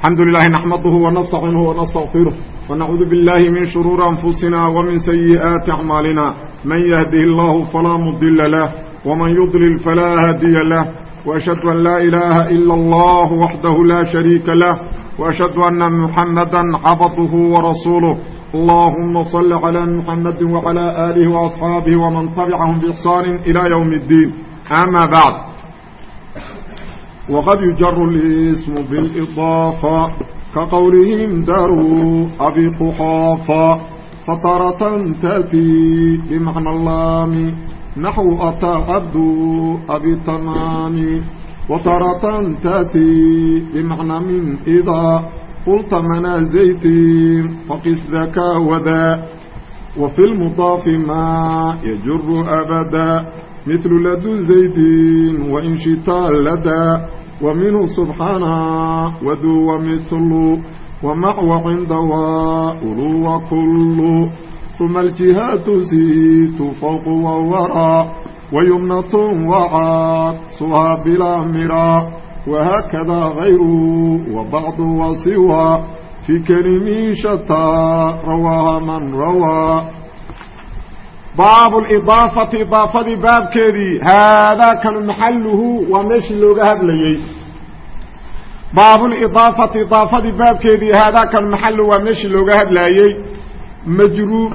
الحمد لله نحمده ونستعiنه ونستغفره ونعوذ بالله من شرور أنفسنا ومن سيئات أعمالنا من يهده الله فلا مضل له ومن يضلل فلا هاdي له وأشهد أن لا إله إلا الله وحده لا شريك له وأشهد أن محمدا عabdه ورسوله اللهم صل على محمد وعلى آله وأصحابه ومن تبعaهم بإحsان إلى يوم الدين أما بعد wqad yujaru lismu biاlidaafa ka qowlihim daruu abi quxaafa fataratan tatii bimacna laami naxwu ataa cabdu abi tamaami wataratan tatii bimacna min idaa qulta manaazaytii faqis dakaa wadaa wafi lmudaafi maa yajuru abadaa مثل لدو زيد وإن شتا لدى ومنه سبحانه وذو ومثل ومع وعند وأولو وكل ثم الجهات زيت فوق ووراء ويمنة وعكسها بلا مراء وهكذا غير وبعض وسوى في كلم شتى رواها من روى baab اiضaafati idaafadii baabkeedii haadaa kanu maxaluhu waa meeshii looga hadlayey baab lidaafati idaafadii baabkeedii haadaa kanu maxaluhu waa meeshii looga hadlayey majruur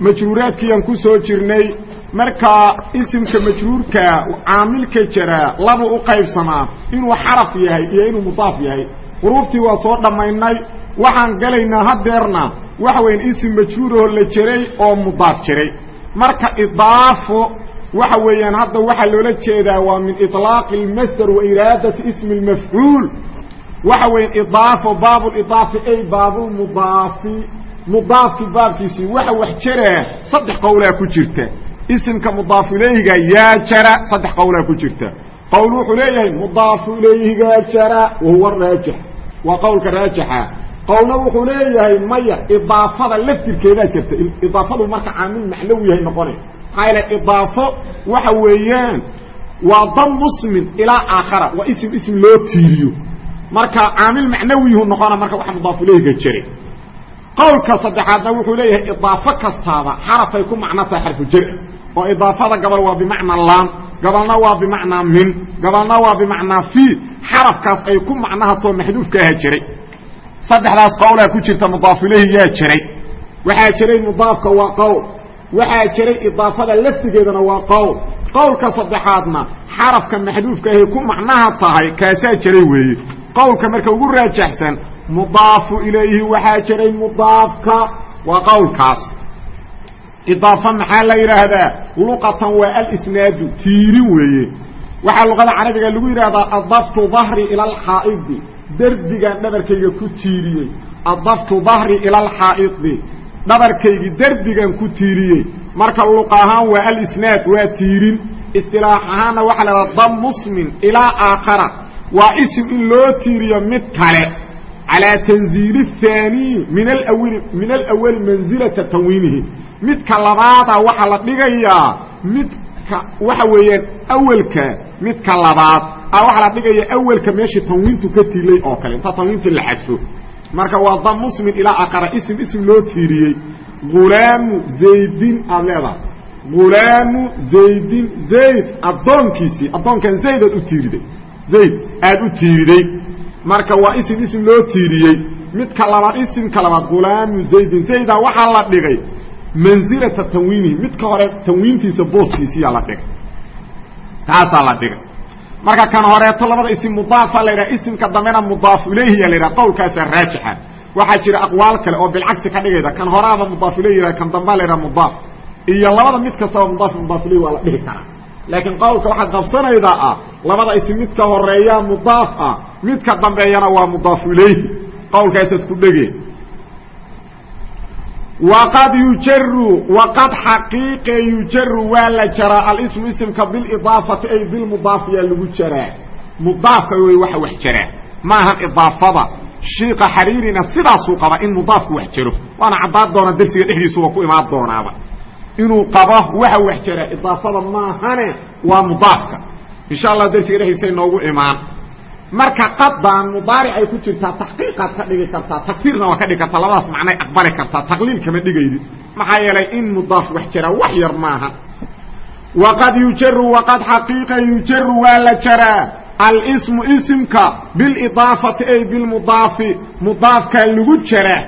majruuraadkiiaan ku soo jirnay markaa isimka majruurka caamilka jaraa laba u qaybsamaa inuu xaraf yahay iyo inuu mudaaf yahay. Xuruuftii waa soo dhammaynay waxaan gelaynaa hadeerna waxa weya isim majruuroo la jeray oo mudaaf jiray marka idaafo waxa weeyaan hadda waxaa loola jeedaa waa min iطlaaqi اlmasder wa iraadati ismi اlmafcuul waxa weya idaafo baab idaafi ay baabulmudaafi mudaafki baabkiisii waxa wax jaraa saddex qowlaa ku jirta isimka mudaafu ilayhiga yaa jara saddex qowlaa ku jirta qowl wuxuu leeyahay mudaafu ilayhigaa jara wahuwa raajix waa qowlka raajixa qowlna wuxuu leeyahay maya idaafada laftirkeedaa jirta. Idaafadu marka caamil macnawi yahay noqonay maxaa yaele idaafo waxa weeyaan waa dam musmin ilaa aakhara waa ism ism loo tiiriyo. Marka caamil macnawiyuhu noqona marka waxa mudaafu ilayhiga jare qowlka saddexaadna wuxuu leeyahay idaafo kastaaba xarafay ku macno tahay xarfu jar oo idaafada gabal waa bimacnaa laan gabalna waa bimacnaa min gabalna waa bimacnaa fi. Xarafkaas ay ku macnahatoo maxduufka aha jiray saddexdaas qowlaa ku jirta mudaaf ilayhi yaa jiray. Waxaa jiray mudaafka waa qowl. Waxaa jiray idaafada laftigeedana waa qowl. Qowlka saddexaadna xarafka maxduufka ahay ku macnaha tahay kaasaa jiray weeye. Qowlka marka ugu raajaxsan mudaafu ilayhi waxaa jiray mudaafka waa qowlkaas. Idaafa maxaa la yidhaahdaa? Luqatan waa alisnaadu tiirin weeye. Waxaa luqada carabiga lagu yidhahdaa adaftu dahri ila alxaa'idi derbigaan dhabarkayga ku tiiriyey. Adaftu dahri ila alxaa'idi dhabarkaygii derbigan ku tiiriyey. Marka luq ahaan waa alisnaad waa tiirin. Istilaax ahaanna waxaa la hadaa dam musmin ilaa aakhara. Waa isim in loo tiiriyo mid kale. Calaa tanziili thaaniyi min alawali min alawali mansilata tanwiinihi. Midka labaada waxaa la dhigayaa midka waxa weeyaan awelka midka labaad waxaa la dhigaya awelka meeshii tanwiintu ka tiilay oo kale. Inta tanwiintii la xadfo. Marka waa dam musmin ilaa aqara ism ism loo tiiriyey. Hulaamu zaydin aad leedahay. Hulaamu zaydin zayd addoonkiisii. Addoonkan zayd aad u tiiriday. Zayd aada u tiiriday. Marka waa ism ism loo tiiriyey. Midka labaad isimka labaad hulaamu zaydin. Zayda waxaa la dhigay mansilata tanwiinihi midka hore tanwiintiisa booskiisiyaa la dhigay. Taasaa la dhigay marka kan horeeto labada isim mudaafa la yidhaha isimka dambena mudaaf ilayhiya la yidhaha qowlkaasa raajixa. Waxaa jira aqwaal kale oo bilcagsi ka dhigayda kan horaaba mudaaf yidhaha kan dambaa la yidhaha mudaaf. Iyo labada mid kastaba mudaaf mudaaf ilayhi waa la dhihi karaa. Laakiin qowlka waxaad qabsanaydaa ah labada isim midka horeeyaa mudaaf ah midka dambeeyana waa mudaaf ilayhi. Qowlkaasaad ku dhege waqad yujaru waqad xaqiiqe yujaru waa la jaraa alismu isimka bilidaafati ay bilmudaafiyaa lagu jaraa mudaafka wey waxa wax jaraa maahan idaafada shiika xariirina sidaasuu qaba in mudaafku wax jaro waana caddaan doona dersiga dhexdiisuba ku imaan doonaaba inuu qabo waxa wax jaraa idaafada maahane waa mudaafka insha allah dersiga dhexdiisa inoogu imaan marka qadan mudaaric ay ku jirtaa taxqiiqaad ka dhigi kartaa takfiirna waa ka dhigi kartaa labadaas macnay aqbali kartaa taqliil kama dhigaydid maxaa yeelay in mudaaf wax jiraa wax yar maaha. Waqad yujaru waqad xaqiiqa yujaru waa la jaraa. Alsmu isimka bilidaafati ay bilmudaafi mudaafkaa lagu jaraa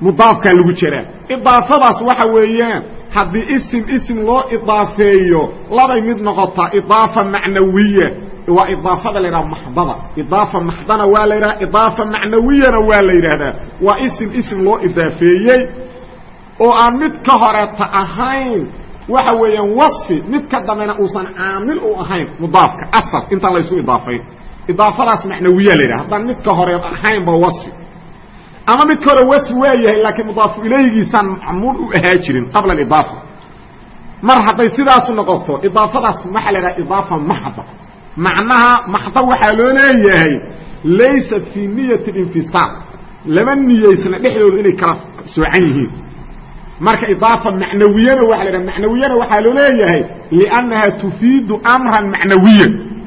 mudaafkaa lagu jaraa idaafadaas waxa weeyaan haddii isim isim loo idaafeeyo labay mid noqotaa idaafa macnawiya waa idaafada la yidhaha maxdada idaafa maxdana waa la yidhaha idaafa macnawiyana waa la yidhaahdaa. Waa isim isim loo idaafeeyey oo aan mid ka horeeta ahayn. Waxa weeyaan waصfi mid ka dambena uusan caamil u ahayn mudaafka asal intaan la ysu idaafayn. Idaafadaas macnawiya la yidhaha haddaan mid ka hore ahaynba waصfi ama mid ka hore wasfi waa laakiin mudaafu ilaygiisaan macmuul u ahaa jirin qabla idaafa mar hadday sidaasu noqoto idaafadaas waxaa la yidhaha idaafa maxda macnaha maxda waxaa loo leeyahay laysat fii niyati اinfisaal lama niyeysna dhexdooda inay kala soocan yihiin. Marka idaafa macnawiyana waa la dhaha macnawiyana waxaa loo leeyahay liannaha tufiidu amran macnawiya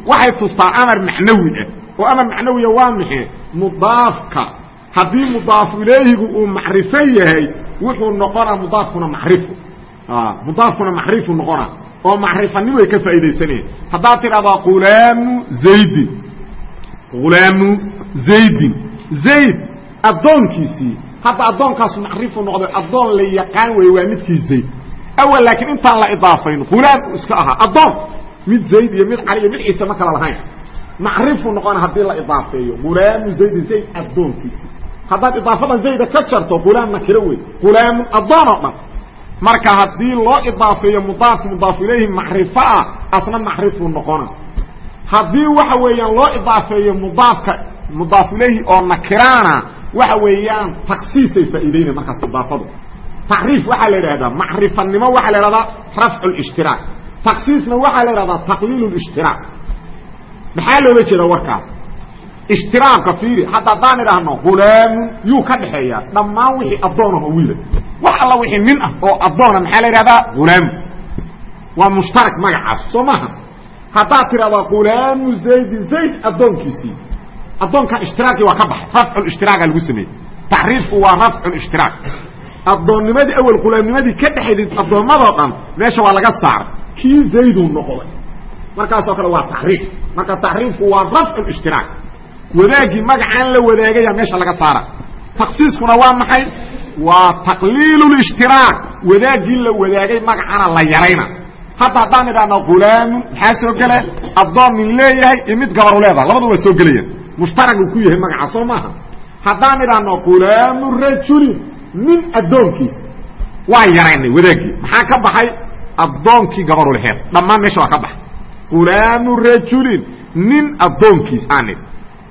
waxay tustaa amar macnawi ah oo amar macnawiya waa maxe mudaafka. Haddii mudaafu ilayhigu uu macrifo yahay wuxuu noqonaa mudaafkuna macrifu. Mudaafkuna macrifu noqona oo macrifanimo ay ka faa'iidaysanayeen haddaad tidhahdaa hulaamu zaydin hulaamu zaydin. Zayd addoonkiisii hadda addoonkaasu macrifu noqday addoon la yaqaan wey waa midkii zayd. Awal laakiin intaan la idaafayn hulaam iska ahaa. Addoon mid zayd iyo mid cali iyo mid ciise ma kala lahayn. Macrifu noqona haddii la idaafeeyo. Hulaamu zaydin zayd addoonkiisii haddaad idaafadan zayda ka jarto hulaam nakiro wey hulaamun addoon oo dhan marka haddii loo idaafeeyo mudaaf mudaaf ilayhi macrifo ah asna macrifuu noqona. Haddii waxa weeyaan loo idaafeeyo mudaafka mudaaf ilayhi oo nakiraana waxa weeyaan taksiisay faa'iideynaya markaas idaafadu tacriif waxaa la yidhahdaa macrifanimo waxaa la yidhahdaa rafcu اlishtiraak taksiisna waxaa la yidhahdaa taqliil اlishtiraak maxaa loola jeeda warkaas? Ishtiraaka fiiri hadda haddaan idhaahno hulaamun yuu ka dhexeeyaa dhammaan wixii addoonah oo wiila wax alla wixii nin ah oo addoona maxaa la yidhahdaa? Hulaamu waa mushtarak magacaas soo maaha haddaad tidhahdaa hulaamu zaydin zayd addoonkiisii. Addoonkan ishtiraakii waa ka baxay rafcu ishtiraaga lagu sameeyey. Taxriifku waa rafcu ishtiraak addoonnimadii awel hulaamnimadii ka dhexayd addoommadoo dhan meesha waa laga saaray kii zayduu noqday? Markaasoo kale waa taxriif marka taxriifku waa rafcu ishtiraak wadaagii magacaan la wadaagaya meesha laga saara taksiiskuna waa maxay? Waa taqliil اshtiraak wadaagii la wadaagay magacana la yarayna. Hadda haddaan idhahno hulaamun maxaa soo gela addoon nin leeyahay iyo mid gabaru leedaha labadu waa soo gelayaan mushtaraguu ku yahay magaca soo maaha. Haddaan idhahno hulaamu rajulin nin addoonkiisa waa yaraynay wadaagii. Maxaa ka baxay? Addoonkii gabaru leheed dhammaan meesha waa ka baxay. Hulaamu rajulin nin addoonkiis aanid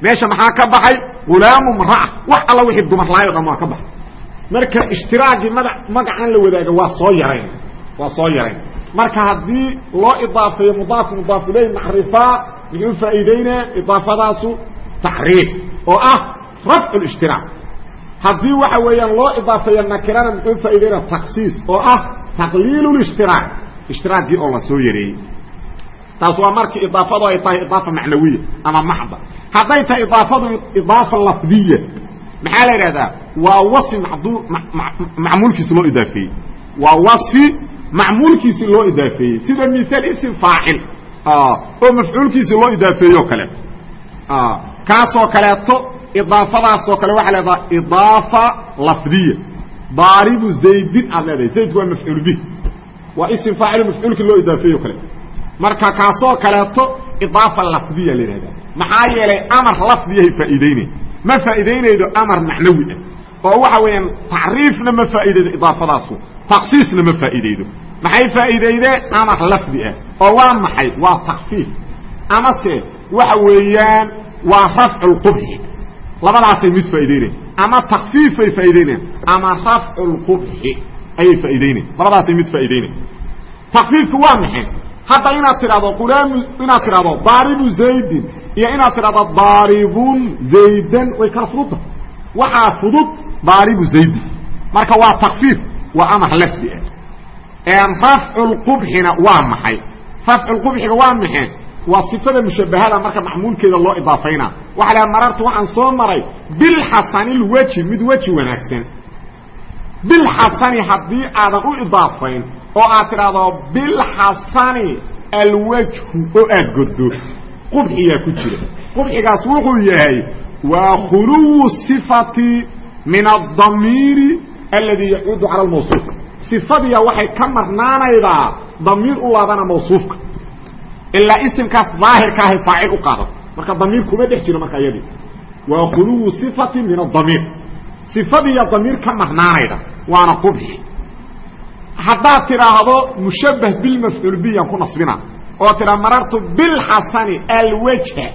meesha maxaa ka baxay? Hulaamu mraa wax alla wixii dumar lahay o dhan waa ka baxay. Marka ishtiraagii mada magacan la wadaaga waa soo yarayn. Waa soo yarayn. Marka haddii loo idaafeeyo mudaaf mudaaf ileyh macrifaa muxuu faa'iideynaa idaafadaasu taxriif oo ah rafcu اlishtiraak haddii waxa weeyaan loo idaafeeyo nakirana muxuu faa'ideynaa taksiis oo ah taqliil اlishtiraak ishtiraaggii oo la soo yareeyey. Taas waa markii idaafadu ay tahay idaafa macnawiya ama maxda hadday tahay idaafadu idaafa lafdiya. Maxaa la idhahdaa waa waصfi macmuulkiisi loo idaafeeyey. Waa waصfi macmuulkiisi loo idaafeeyey. Sida miaal ism faacil oo mafcuulkiisi loo idaafeeyo kale. Kaasoo kaleeto idaafadaasoo kale waxaa leedaha idaafa lafdiya. Daaribu zaydin aad leedahay. Zaydku waa mafcuul bih waa ism faacil mafcuulkii loo idaafeeyo kale. Marka kaasoo kaleeto idaafa lafdiya la yidhahda maxaa yeelay amar lafdiyahay faa'iideynay ma faa'iideynaydo amar macnawi ah. Oo waxa weeyaan tacriifna ma faa'iideydo idaafadaasu. Taksiisna ma faa'iideydo maxay faa'iideydeen amar lafdi ah. Oo waa maxay? Waa takfiif amase waxa weeyaan waa rafcu lqubxi labadaasay mid faa'iideynayan ama takfiifay faa'iideynayan ama rafcu lqubxi ayay faa'iideynayan labadaasay mid faa'iideynayan takfiifku waa maxay? Hadda inaad tidhahdo ulaamu inaad tidhahdo daaribu zaydin iyo inaad tidhahdo daaribun zaydan way kala fududda waxaa fudud daaribu zaydin marka waa takfiif waa amar lafdi ah. Rafcu lqubxina waa maxay? Rafcu lqubxiga waa maxay? Waa sifada mushabahada marka macmuulkeeda loo idaafayna. Waxa la marartu waxaan soo maray bilxasani lweji mid weji wanaagsan. Bilxasani haddii aadan u idaafayn oo aad tidhaahdo bilxasani alwajhu oo aad goddo qubxiyaa ku jira. Qubxigaas wuxuu yahay waa khuluwu sifati min adamiiri aladi yacuudu cala lmawsuuf sifadiya waxay ka marnaanaydaa damiir u laabana mawsuufka. Ilaa isimkaas daahirka faacil u qaadato marka damiir kuma dhex jiro marka iyadii waa khuluwu sifati min adamiir sifadiiya damiir ka marnaanayda waana qubxi haddaad tidhaahdo mushabbah bilmafcuul biyaan ku nasbina oo tidhaa marartu bilxasani alwajha.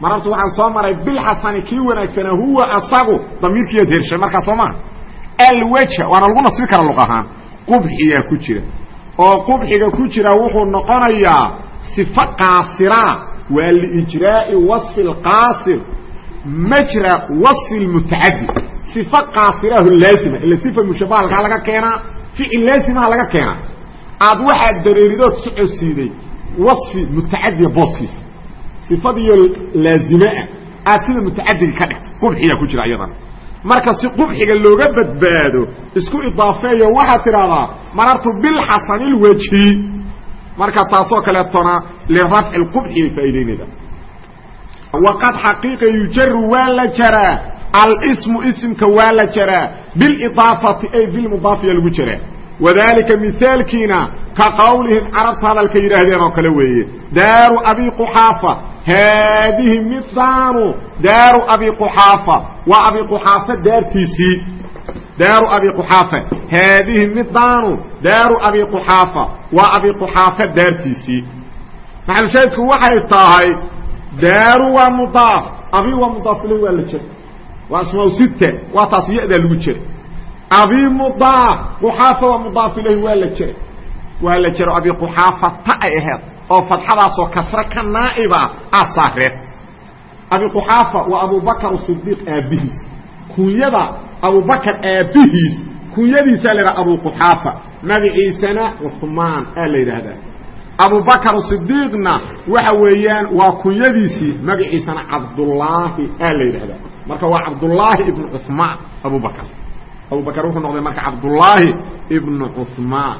Marartu waxaan soo maray bilxasani kii wanaagsana huwa asagu. Damiirkiiyaad hershay markaa soo maha. Alwajha waana lagu nasbi kara luq ahaan. Qubxiyaa ku jira. Oo qubxiga ku jira wuxuu noqonayaa sifo qaasiraa waa liijraa'i wasfi اlqaasir majra wasfi اlmutacadi sifo qaasiraahu laazima ila sifa mushabaha halkaa laga keenaa ficil laazimaha laga keenaa. Aad waxaad dareeridood socodsiiday wasfi mutacadiya booskiisa sifadiyo laazimaa aad sida mutacadiga ka dhigta qubxiyaa ku jira iyadana. Marka si qubxiga looga badbaado isku idaafeeyo waxaad tidhahdaa marartu bilxasani اlwajhi marka taasoo kaleetona lirafci اqubxiyay faa'idaynayda waqad xaqiiqa yujaru waa la jaraa. Alsmu isimka waa la jaraa. Bilidaafati ay bilmudaafiya lagu jaraa wadalika mihaalkiina ka qowlihim carabta hadalka yidhaahdeen oo kale weeye. Daaru abi quxaafa haadihi midaanu daaru abi quxaafa. Waa abi quxaafa daartiisii. Daaru abi quxaafa haadihi midaanu daaru abi quxaafa. Waa abi quxaafa daartiisii. Maxalushaahidku waxay tahay daaru waa mudaaf abi waa mudaaf ilay waa la jera waa asmaa sita waa taas ya-daa lagu jera abi mudaaf quxaafa waa mudaaf ilayhi waa la jera waa la jero abi quxaafa ta ay aheed oo fadxadaasoo kasre ka naa'iba ah saareed abi quxaafa waa abubakar sidiiq aabbihiis kunyada abubakar aabbihiis kunyadiisaa la yidhaha abu quxaafa. Magaciisana cuhmaan aa la yidhaahdaa abubakar sidiiqna waxa weeyaan waa kunyadiisii magaciisana cabdullaahi aa la yidhahdaa. Marka waa cabdullaahi ibnu cuhmaan abubakar abubakar wuxuu noqday marka cabdullaahi ibnu cuhmaan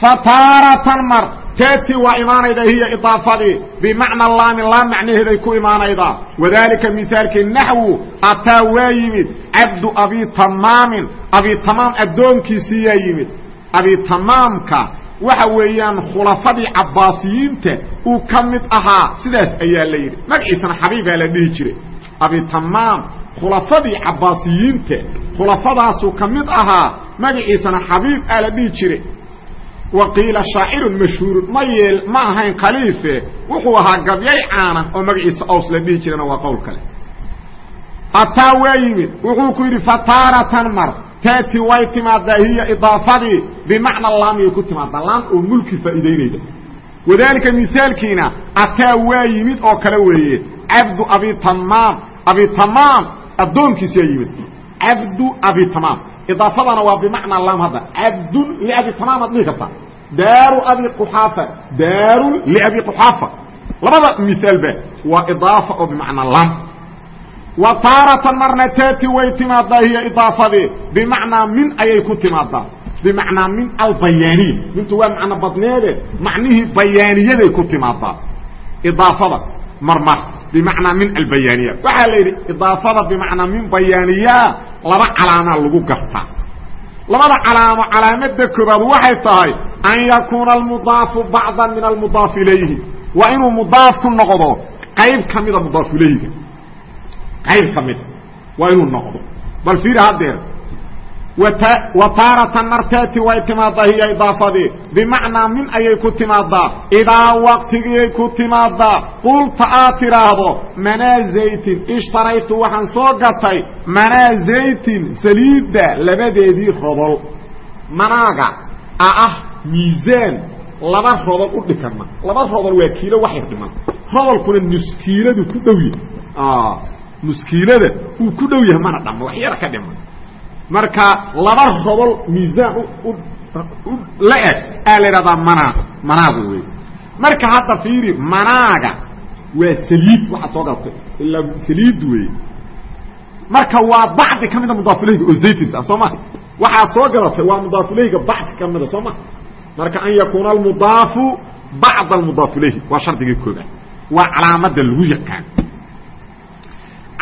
fataaratan mar taati waa imaanayda hiya idaafadii. Bimacna laami laa macnaheeday ku imaanaydaa wadalika mihaalkii naxwu ataa waa yimid. Cabdu abi tamaamin. Abi tamaam addoonkiisiiyaa yimid. Abi tamaamka waxa weeyaan khulafadii cabbaasiyiinta uu ka mid ahaa sidaas ayaa la yidhi. Magaciisana xabiibaa la dhihi jiray. Abi tamaam khulafadii cabbaasiyiinta khulafadaasuu ka mid ahaa magaciisana xabiib aa la dhihi jiray waqiila shaacirun mashhuurun ma yeel ma ahayn khaliife wuxuu ahaa gabyay caana oo magaciisa aws la dhihi jirana waa qowl kale. Ataa waa yimid wuxuu ku yidhi fataaratan mar taati way timaadaa hiya idaafadii bimacna laamiyay ku timaadaa laam oo mulki faa'iidaynayda. Wadaalika mihaalkiina ataa waa yimid oo kale weeye cabdu abi tamaam abi tamaam addoonkiisiyaa yimid. Cabdu abi tamaam. Idaafadana waa bimacnaa laam hadda. Cabdun liabi tamaam ad dhihi kartaa. Daaru abi quxaafa. Daarun liabi quxaafa. Labada misaalba waa idaafa oo bimacnaa laam. Wa taaratan marna taati way timaadaa hiya idaafadii bimacnaa min ayay ku timaadaa. Bimacnaa min albayaaniya mintu waa macno badneede. Macnihii bayaaniyaday ku timaadaa. Idaafada marmar bimacnaa min albayaaniya waxaa la yidhi idaafada bimacnaa min bayaaniya laba calaamaa lagu gartaa labada calaamo calaamada koobaad waxay tahay an yakuuna almudaafu bacdan min almudaaf ilayhi waa inuu mudaaf noqdo qayb ka mida mudaaf ilayhiga qayb ka mida waa inuu noqdo bal fiiri haddeer wa taaratan martaati way timaadaa hiya idaafadii. Bimacnaa min ayay ku timaadaa? Idaa waqtigiyay ku timaadaa. Qulta aad tidhaahdo manaa zaytin. Ishtaraytu waxaan soo gatay manaa zaytin. Saliidda labadeedii rodol. Manaaga a ah miisaan laba rodol u dhikana laba rodol waa kiilo wax yar dhiman. Rodolkuna nuskiiladu ku dhow yahay. Nuskiilada uu ku dhow yahay mana dhamo wax yar ka dhiman marka laba rodol miisaan la eg aa la idhahdaa manaaq manaaq wey marka hadda fiiri manaaga waa saliid waxaad soo gadatay ilaa saliid wey marka waa bacdi ka mida mudaafileyga oo zaytinta ah soo ma? Waxaad soo gadatay waa mudaafileyga bacdi ka mida soo ma? Marka an yakuuna almudaafu bacd almudaaf waa shardigii koobaad. Waa calaamada lagu yaqaan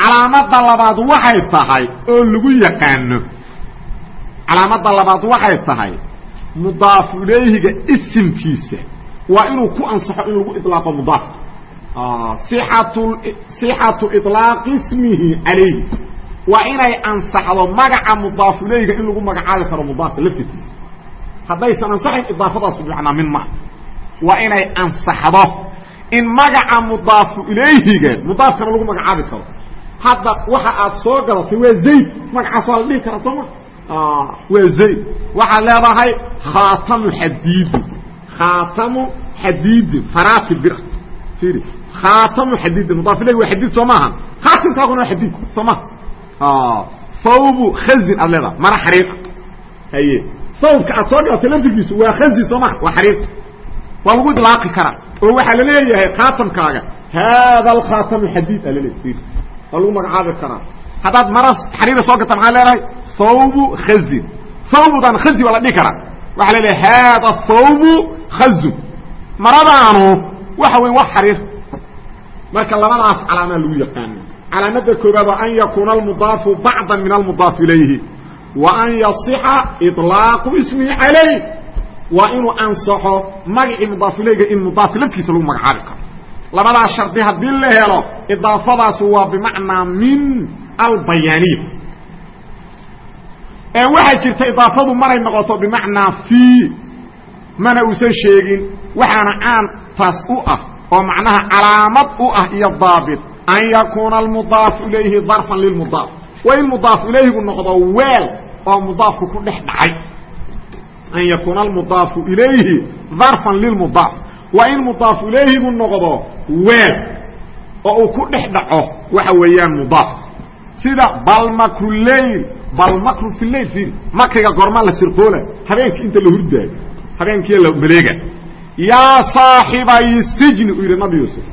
calaamada labaad waxay tahay oo lagu yaqaano. Calaamada labaad waxay tahay mudaafu ilayhiga isimkiisa. Waa inuu ku ansaxo in lagu ilaaqo mudaaf. Atu sixatu ilaaqi ismihi calayhi waa inay ansaxdo magaca mudaafu ilayhiga in lagu magacaabi karo mudaafka laftirkiisa. Haddaysan ansaxayn idaafadaas bimacnaa min ma. Waa inay ansaxdo in magaca mudaafu ilayhiga mudaafkana lagu magacaabi karo hadda waxa aad soo gadatay waa zayd. Magacaas waa la dhihi karaa soo ma? Waa zayd. Waxaad leedahay khaatamu xadiidi. Khaatamu xadiidin faraati bir. Iri khaatamu xadiidin mudaaf ilayhi waa xadiid soo maaha khaatimkaaguna waa xadiid soo maha thawbu khazin aad leedahay. Mara xariiqa haye. Sawbka aad soo gadatay laftirkiisu waa khazi soo maha waa xariiq waa lagu ilaaqi karaa. Oo waxaa la leeyahay khaatamkaaga haada alkhaatamu xadiid aa laleeyahy waa lagu magacaabi karaa haddaad mara xariira soo gata maxaa leedahay? Thawbu khazin. Thawbudan khazi waa la dhihi karaa. Waxaa la leeyahay haada thawbu khazun maradaanu waxa weyn wax xariir. Marka labadaas calaamaa lagu yaqaana calaamada koobaad waa an yakuuna almudaafu bacda min almudaaf ilayhi wa an yasixa iطlaaqu ismihi calayh waa inuu ansaxo magacii mudaafileyga in mudaaf lafkiisa lagu magacaabi karo labadaas shardi haddii la helo idaafadaasi waa bimacnaa min albayaaniya ee waxaa jirta idaafadu maray noqoto bimacnaa fii mana uusan sheegin waxaana caan taas u ah oo macnaha calaamad u ah iyo daabit an yakuuna almudaafu ilayhi darfan lilmudaaf. Waa in mudaaf ilayhigu noqdo weel oo mudaafku ku dhex dhacay. An yakuuna almudaafu ilayhi darfan lilmudaaf waa in mudaafu ilayhigu noqdo weel oo uu ku dhex dhaco waxa weeyaan mudaaf sida bal makru leyl bal makru fi leyl fiiri makriga goormaa la sirqoola habeenkii inta la hurdaayo habeenkii la maleega yaa saaxibay sijni uu yidhi nabi yuusuf.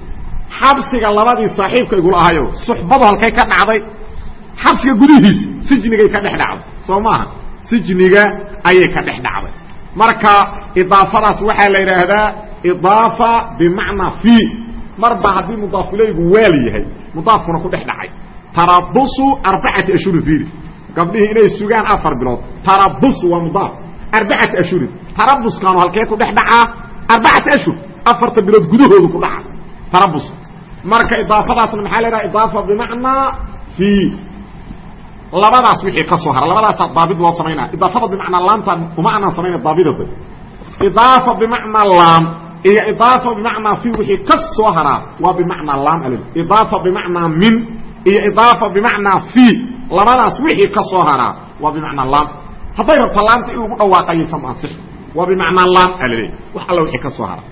Xabsiga labadii saaxiibka igula ahayo suxbadu halkay ka dhacday. Xabsiga gudihiisa sijnigay ka dhex dhacday. Soo maaha? Sijniga ayay ka dhex dhacday marka idaafadaas waxaa la yidhaahdaa idaafa bimacnaa fii marba haddii mudaafulaygu weel yahay mudaafkuna ku dhex dhacay. Tarabusu arbacati ashhurin fiiri. Gabdhihii inay sugaan afar bilood tarabusu waa mudaaf. Arbacati ashhurin tarabuskaanu halkee ku dhex dhacaa? Arbacati ashhur. Afarta bilood gudahoodu ku dhaca tarabus marka idaafadaasna maxaa la yidhaha? Idaafa bimacnaa fii labadaas wixii ka soo hara labadaasaa daabid loo samaynaya idaafada bimacnaa laamta uma anaan samaynay daabidada idaafa bimacnaa laam iyo idaafa bimacnaa fi wixii ka soo haraa waa bimacnaa laam al idaafa bimacnaa min iyo idaafa bimacnaa fi labadaas wixii ka soo haraa waa bimacnaa laam hadday rabto laamta in lagu dhawaaqayaysa maansix waa bimacnaa laam alaleey wax alla wixii ka soo hara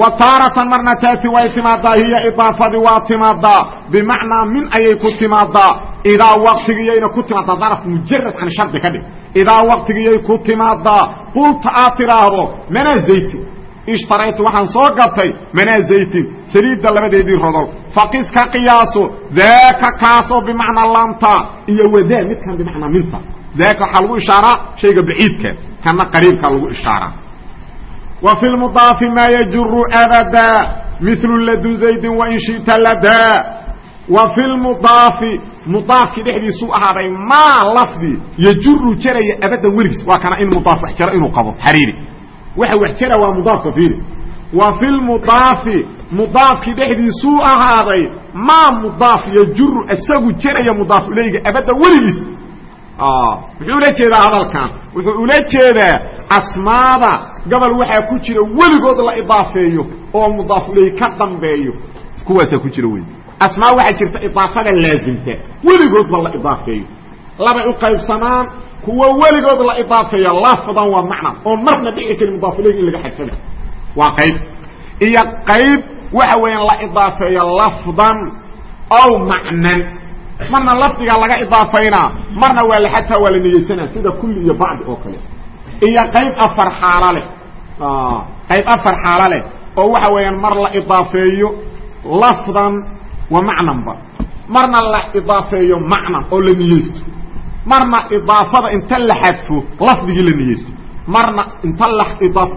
wa taaratan marna taati way timaadaa hiya idaafadii waa timaadaa. Bimacnaa min ayay ku timaadaa idaa waktigiyayna ku timaadaa daraf mujarad can shardi ka dhig idaa waktigiyay ku timaadaa qulta aad tidhaahdo manaa zaytin ishtaraytu waxaan soo gatay manaa zaytin saliidda labadeedii rodol faqis ka qiyaaso daaka kaasoo bimacnaa laamta iyo wadaa midkan bimacnaa minta daaka waxaa lagu ishaaraa shayga baciidka kana qariibkaa lagu ishaaraa wa fi lmudaafi maa yajuru abada milu ladu zaydin wain shita ladaa wa fi lmudaafi mudaafkii dhexdiisuu ahaaday maa lafdi yajuru jaraya abadan weligiis waa kana in mudaaf wax jaro inuu qabo xariiri. Waxa wax jara waa mudaafka fiiri. Wa fi lmudaafi mudaafkii dhexdiisuu ahaaday maa mudaaf yajuru isagu jaraya mudaaf ilayga abadan weligiis muxuu ula jeedaa hadalkan? Wuxuu ula jeedaa asmaada gobol waxaa ku jira weligood la idaafeeyo oo mudaaf ilayhi ka dambeeyo. Kuwaasaa ku jira wey asmaa waxaa jirta idaafada laazimta weligoodba la idaafeeyo labay u qaybsamaan kuwa weligood la idaafeeyo lafdan waa macna oon marna dhici karin mudaaf in laga xadfada waa qayb iyo qayb waxa weeyaan la idaafeeyo lafdan ow macnan marna lafdiga laga idaafaynaa marna waa la xadfaa waa la niyeysanaa sida kulli iyo bacdi oo kale iyo qayb afar xaalo leh qayb afar xaalo leh oo waxa weeyaan mar la idaafeeyo lafdan wa macnanba marna la idaafeeyo macnan oo la niyeysto. Marna idaafada inta la xadfo lafdigii la niyeysto. Marna inta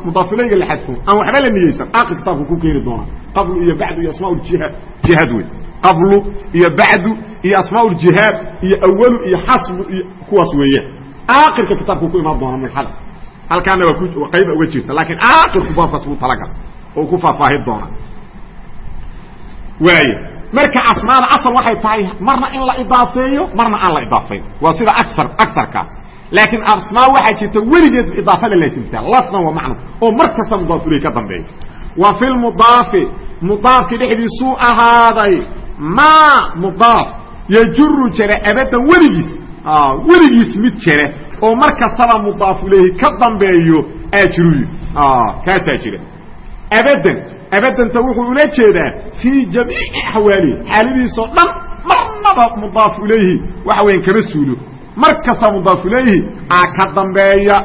mudaafileyga la xadfo. Aan waxba la niyeysan. Aakir kitaabku ku keeni doonaa qablu iyo bacdu iyo asmaa jiha jihaad wey qablu iyo bacdu iyo asmaa jihaad iyo awalu iyo xasbu iyo kuwaas weeyaan aakirka kitaabku ku imaan doona mulxada halkaana waa qayba uga jirta laakiin aakirku baabkaas buu talagal oo ku faahfaahin doona. Waay marka asmaada asal waxay tahay marna in la idaafeeyo marna aan la idaafeyn. Waa sida aar aarkaas laakiin asmaa waxaa jirta weligeed idaafada laasimtaa lafdan wa macna oo mar kasta mudaaf ilay ka dambeeya. Wa fi lmudaafi mudaafki dhexdiisuu ahaaday maa mudaaf yajuru jara abadan weligiis. Weligiis mid jira oo mar kastaba mudaaf ilayhi ka dambeeyo ajiruy kaasaa jira. Abadan abadanta wuxuu ula jeedaa fii jamiici axwaalihi xaaladiisoo dhan marnaba mudaaf ilayhi waxa weyan kama suulo. Mar kasta mudaaf ilayhi aa ka dambeeya.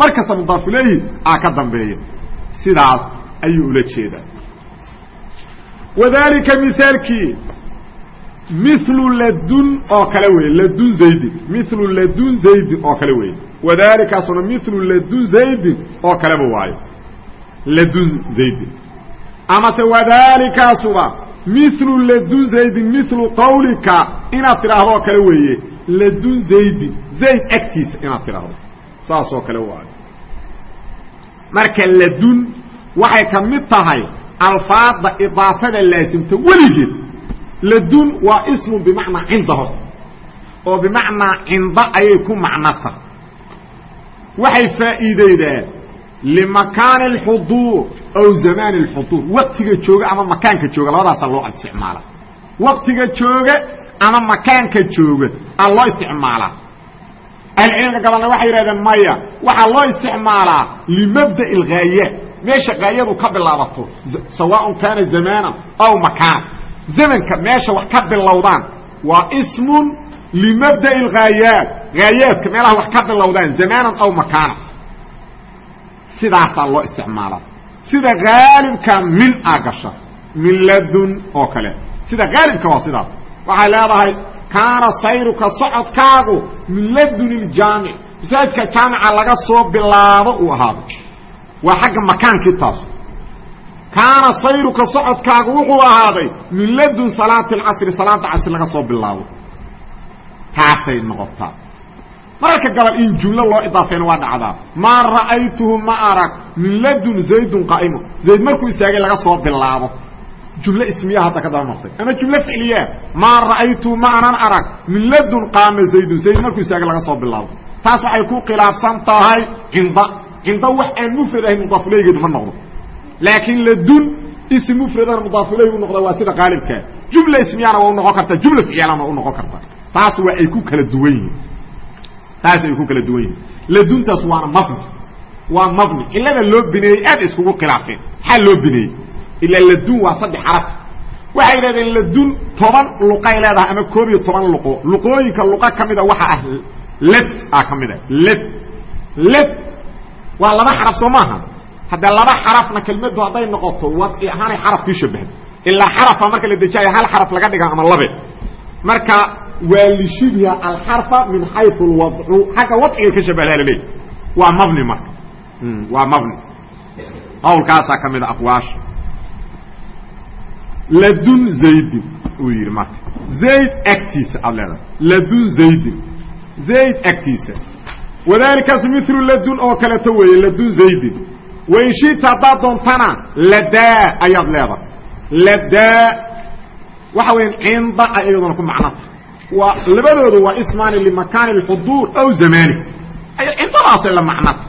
Mar kasta mudaaf ilayhi aa ka dambeeya. Sidaas ayuu ula jeedaa. Wadalika mihaalkii milu ladun oo kale weeye ladun zaydin milu ladun zaydin oo kale weeye. Wadalikaasuna milu ladun zaydin oo kaleba waayo. Ladun zaydin amase wadalikaasuba milu ladun zaydin milu qawlika. Inaad tidhaahdo kale weeye. Ladun zaydin. Zayd agtiisa inaad tidhaahdo saasoo kale waayo marka ladun waxay ka mid tahay alfaada idaafada laasimta weligeed. Ladun waa ismu bimacnaa cinda hor oo bimacnaa cinda ayay ku macnata. Waxay faa'iideydaa limakaani اlxuduur aw zamaani اlxuduur waqtiga jooga ama makaanka jooga labadaasa loo isticmaala waqtiga jooga ama makaanka jooga aa loo isticmaalaa ahlucilmiga gabalna waxay yidhahdeen maya waxaa loo isticmaalaa limabda اlghaayaat meesha haayadu ka bilaabato sawaaء kaana zamaanan aw makaana zamanka meesha wax ka bilowdaan waa ismun limabda'i alghaayaat haayaadka meelaha wax ka bilowdaan zamaanan aw makaana sidaasaa loo isticmaalaa sida haalibka min a gasha min oo kale. Sida haalibka waa sidaas. Waxay leedahay kaana sayruka socodkaagu min iljaamic. Masaajidka jaamica laga soo bilaabo uu ahaado. Waa xagga makaankii taas. Kaana sayruka socodkaagu wuxuu ahaaday min salaati alcasri salaada casri laga soo bilaabo. Taasay noqotaa mararka gabal in jumlo loo idaafeena waa dhacdaa. Maa ra'aytuhu ma arag. Min ladun zaydun qaa'imu zayd markuu istaagay laga soo bilaabo. Jumlo ismiya hadda ka daba martay. Ama jumlo ficliyaa maa ra'aytuhu ma anan arag. Min ladun qaama zaydun. Zayd markuu istaagay laga soo bilaabo. Taas waxay ku khilaafsan tahay cinda. Cinda wax aan mufrad ahayn mudaafuleygeedu ma noqdo. Laakiin ladun ism mufradana mudaafuleyh u noqda waa sida qaalibkaa jumla ismiyana waa u noqon kartaa jumla ficlana waa u noqon kartaa taas waa ay ku kala duwan yihiin taas ay ku kala duwan yihiin. Laduntaas waana mabni. Waa mabni. Cilada loo bineeyey aad iskugu khilaafeen. Maxaa loo bineeyey? Ilaa ladun waa saddex xaraf. Waxay yidhahdeen ladun toban luqay leedahay ama koob iyo toban luqo. Luqooyinka luqa ka mida waxa ah led a ka mid a led. Led. Waa laba xaraf soo maaha. Haddee laba xarafna kelmadu hadday noqoto wadci ahaanay xarafkii shabahda ilaa xarafa marka la dejaayo hal xaraf laga dhiga ama labe. Marka waa lishibha alxarfa min xayu lwadcu xagga wadciga ka shabahdaa laleeyahy waa mabni marka. Waa mabni. Qawlkaasaa ka mid a aqwaasha ladun zaydin uu yidhi marka. Zayd agtiisa aad leedahay. Ladun zaydin. Zayd agtiisa. Wadalikaas milu ladun oo kaleeto weeye ladun zaydin. Wain shita haddaad doontana ladaa ayaad leedahay. Ladaa. Waxa weya cinda a iyaduna ku macnata waa labadoodu waa ismaani limakaani اlxuduur aw zamaani. Cindadaasay la macnata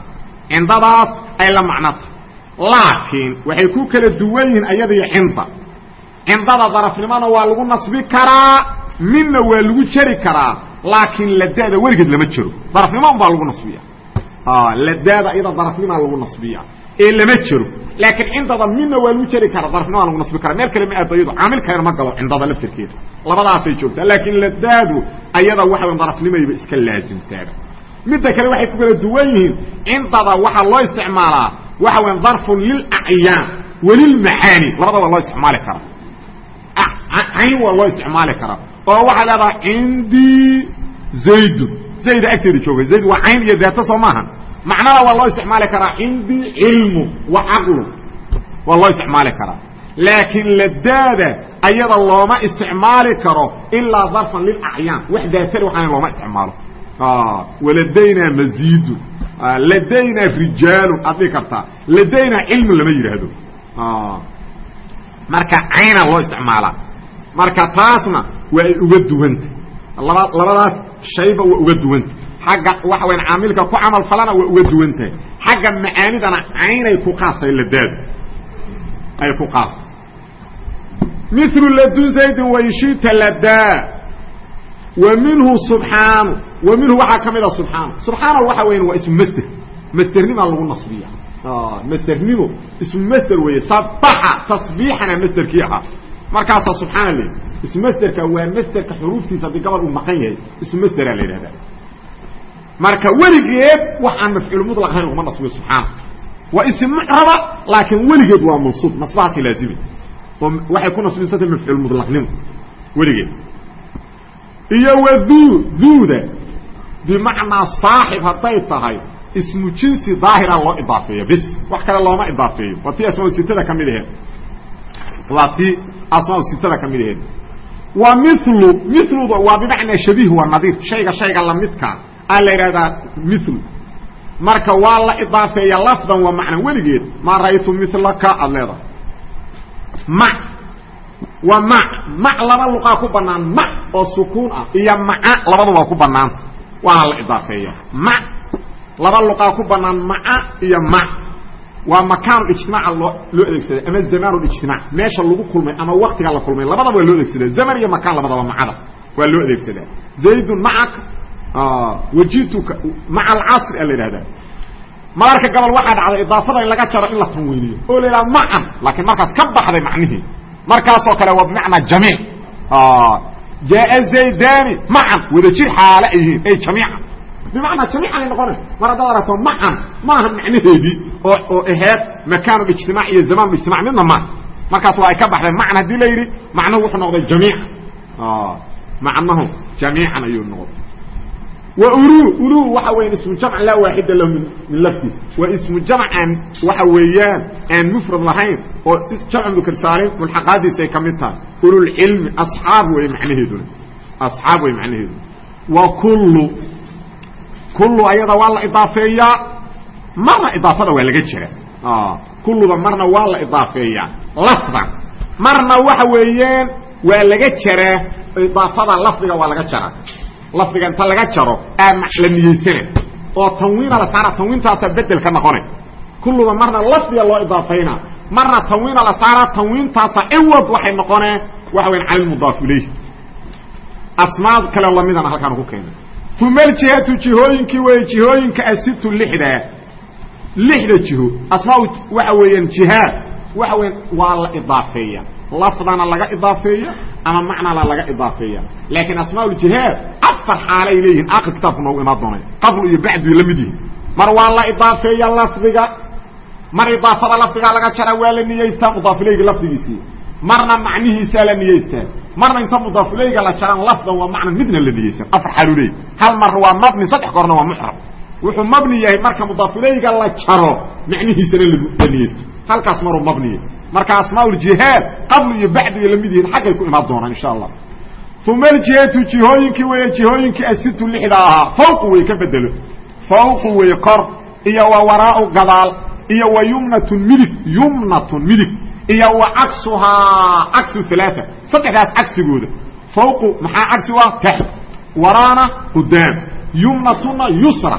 cindadaas ay la macnata laakiin waxay ku kala duwan yihiin ayadiyo cinda cindada darafnimona waa lagu nasbi karaa midna waa lagu jeri karaa laakiin ladaada weligeed lama jero darafnimo un baa lagu nasbiya ladaada iyada darafnimaa lagu nasbiya ee lama jero laakiin cindada midna waa lagu jeri karaa darafnimaa lagu nasbi kara meel kale ma aado iyado caamil kayr ma galo cindada laftirkeeda labadaasay joogtaa laakiin ladaadu ayada waxa weya darafnimayba iska laasimtaaba midda kale waxay ku kala duwan yihiin cindada waxaa loo isticmaalaa waxa weya darfun lilacyaan walilmacaani labada waa loo isticmaali karaa. Cayn waa loo isticmaali karaa oo waxaa leedahay cindii zaydun. Zayda agteeda jooga zayd waa cayn iyo daata soo maaha macnada waa loo isticmaali karaa cindii cilmu wa caqlu. Waa loo isticmaali karaa. Laakiin ladaada ayada looma isticmaali karo ilaa darfan lilacyaan wax daatale waxaan looma isticmaalo. Waladaynaa maziidun. Ladaynaa rijaalun. Aad dhihi kartaa. Ladaynaa cilmu lama yidhaahdo marka cayna loo isticmaalaa marka taasna waa ay uga duwanta laba labadaas shayba waa uga duwanta xagga waxa wayan caamilka ku camal falana waa uga duwan tahay xagga macaanidana caynay ku qaastay ladaadu ay ku qaastay milu ladun zaydin wayshita ladaa wa minhu subxaanu wa minhu waxaa ka mida subxaanu subxaana waxa weyan waa ismu masder masdernimaa lagu nasbiya. Masdernimo ismu masder weeye. Sabaxa tasbiixana masderkii ahaa markaasaa subxaana la ismu masderka waa masderka xuruuftiisa haddii gabal uu maqan yahay ismu masderaa la yidhahdaa marka weligeed wax aan mafcuul mulaq ahayn uguma nasbiyo subxaana waa ism mucraba laakiin weligeed waa mansuub nasbahaasi laazimi. Oo waxay ku nasbisantay mafcuul mulaqnimo weligeed. Iyo wa duu duuda bimacnaa saaxib hadday tahay ismu jinsi daahira loo idaafeeya bis. Wax kale looma idaafeeyo. Waa tii asmaa sitada ka mid aheed waa tii asmaa sitada ka mid aheed wa milu miluda waa bimacnaa shabiih waa nadiir shayga shayga lamidkaa aa la yidhahdaa milu marka waa la idaafeeya lafdan waa macna weligeed. Maa ra'aytu milaka aad leedahay? Ma. Waa ma. Mac laba luqaa ku banaan ma oo sukuun ah iyo maca labadu waa ku banaanta waana la idaafeeya ma. Laba luqaa ku banaan maca iyo ma. Waa makaanu ijtimaaca loo loo adeegsaday ama zamaan ijtimaac. Meesha lagu kulmay ama waktiga la kulmay labadaba loo adeegsada zaman iyo makaan labadaba macada waa loo adeegsadaa zaydun macaka wajituka maca alcasri a la yidhahdaa mararka gobol waxaa dhacday idaafada in laga jaro in la tanweyniyo oo la yidhaha macan laakiin markaas ka baxday macnihii markaasoo kale waa bimacnaa jamiic. Jaaa zaydani macan wada jir xaale ay yihiin ay jamiican. Bimacnaa jamiicanay noqonaysa mar haddaad aragto macan maaha macnaheedii oo oo aheed makaanu ijtimaac iyo zamaan ijtimac midna maaha markaas waa ay ka baxday macan haddii la yidhi macnuhu wuxuu noqday jamiican. Macnahu jamiican ayuu noqday wulu ulu waxa weya ismu jamc laa waaxida lahu min lafdi. Waa ismu jamcan waxa weeyaan aan mufrad lahayn oo jamc mukarsaalin mulxaqaadiisa ay ka mid tahay. Ululcilmi asxaab wey macnaheeduna asxaab wey macnaheeduna wa kullu kullu ayada waa la idaafeeyaa marna idaafada waa laga jira. Kulluda marna waa la idaafeeyaa. Lafdan marna waxa weeyaan waa laga jaraa idaafada lafdiga waa laga jaraa lafdiga inta laga jaro aa la niyeysana oo tanwiina la saara tanwiintaasaa bedel ka noqonay kulluda marna lafdiga loo idaafayna. Marna tanwiina la saara tanwiintaasa ciwad waxay noqoneen waxa weyan cala lmudaaf ilayh asmaad kale lamidana halkaan ku keenay. Uma aljihatu jihooyinkii weeye jihooyinka asitu lixda. Lixda jiho. Asmaa waxa weeyaan jihaad. Waxa weyan waa la idaafeeya lafdana laga idaafeeya ama macnala laga idaafeeya. Laakiin asmaa ljihaad afar xaalay leeyihiin akhir kitaabku noogu imaan doonay. Qablu iyo bacdu la mid yihiin mar waa la idaafeeya lafdiga mar idaafada lafdigaa laga jaraa waa la niyeystaa mudaafileyga lafdigiisii. Marna macnihiisaa la niyeystaa marna inta mudaafileyga la jaraan lafdan waa macna midna la niyeysan afar xaalu leeyi hal mar waa mabni saddex goorna waa muxrab wuxuu mabni yahay marka mudaafileyga la jaro macnihiisana la niyeysto halkaas maruu mabniya marka asmaa ljihaad qablu iyo bacdiga la mid yihiin xaggay ku imaan doonaan insha allah. Uma aljihatu jihooyinkii weeye jihooyinkii asitu lixda ahaa fawqu wey ka bedelo. Fawqu wey kor iyo wa waraau gadaal iyo wa yumnatun midig yumnatun midig iyo wa cagsuhaa cagsu alaaa saddexdaas cagsigooda fawqu maxaa cagsi u ah taxt waraana qudaam. Yumnatuna yusra